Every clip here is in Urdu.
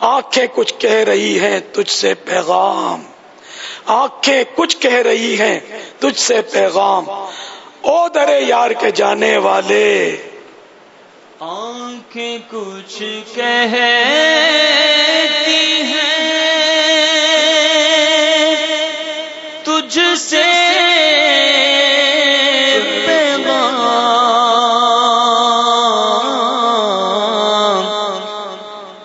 آنکھیں کچھ کہہ رہی ہیں تجھ سے پیغام۔ آنکھیں کچھ کہہ رہی ہیں تجھ سے پیغام۔ او درے یار کے جانے والے۔ آنکھیں کچھ کہہ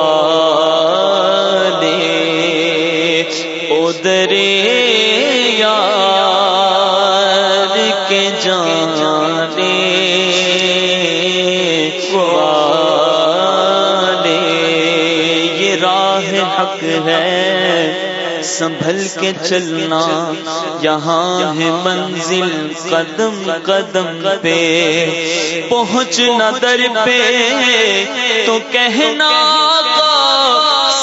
والے ادرے یار کے جانے والے، یہ راہ حق ہے، سنبھل کے چلنا، یہاں ہے منزل قدم قدم پہ۔ پہنچنا در پہ تو کہنا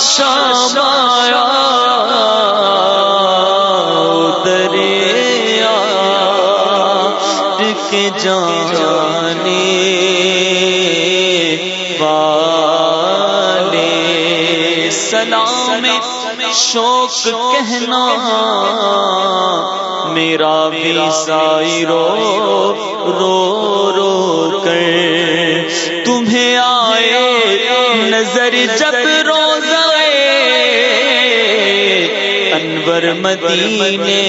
شام آیا دریا کے جانے والے۔ سلام شوق کہنا، میرا بھی سائی رو رو رو کر۔ تمہیں آ نظر جب روز انور مدینے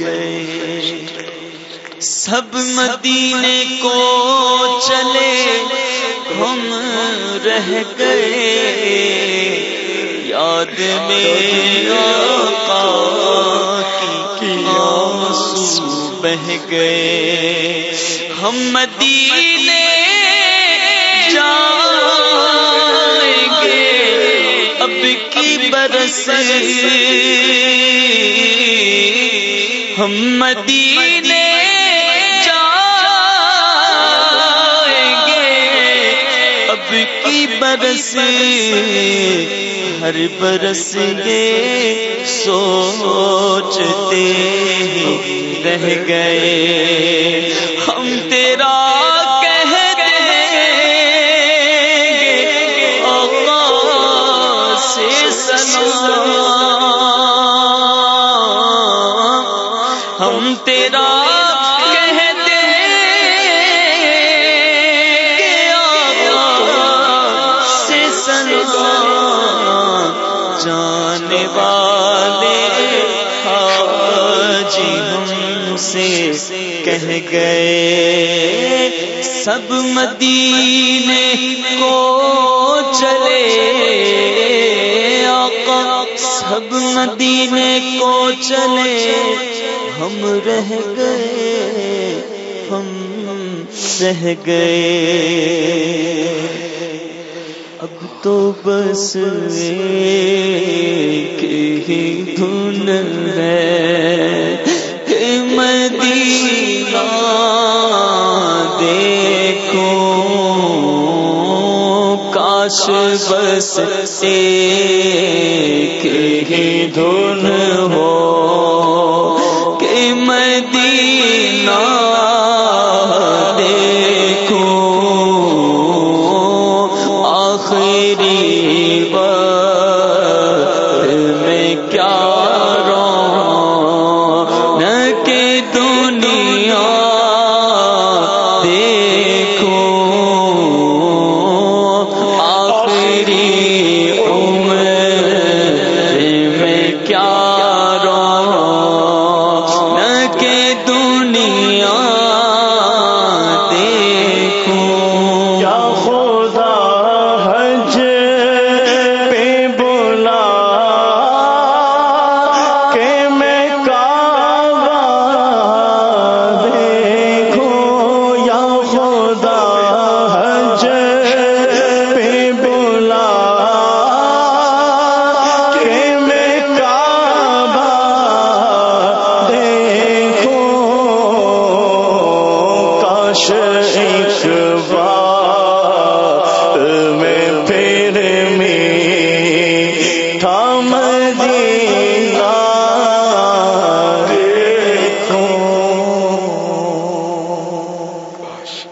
گئے۔ سب مدینے کو چلے ہم رہ گئے۔ یاد میں آقا کی آنسو بہ گئے۔ ہم مدینے برسی ہم مدینے جائیں اب کی برسی ہر برس گے سوچتے رہ گئے۔ ہم تیرا ہم تیرا جانے والے جی ہم سے کہہ گئے سب مدینے کو سب مدینے کو چلے۔ ہم رہ گئے۔ ہم رہ گئے۔ اب تو بس ہی دھن ہے۔ کاش بس ایک ہی دھن ہو۔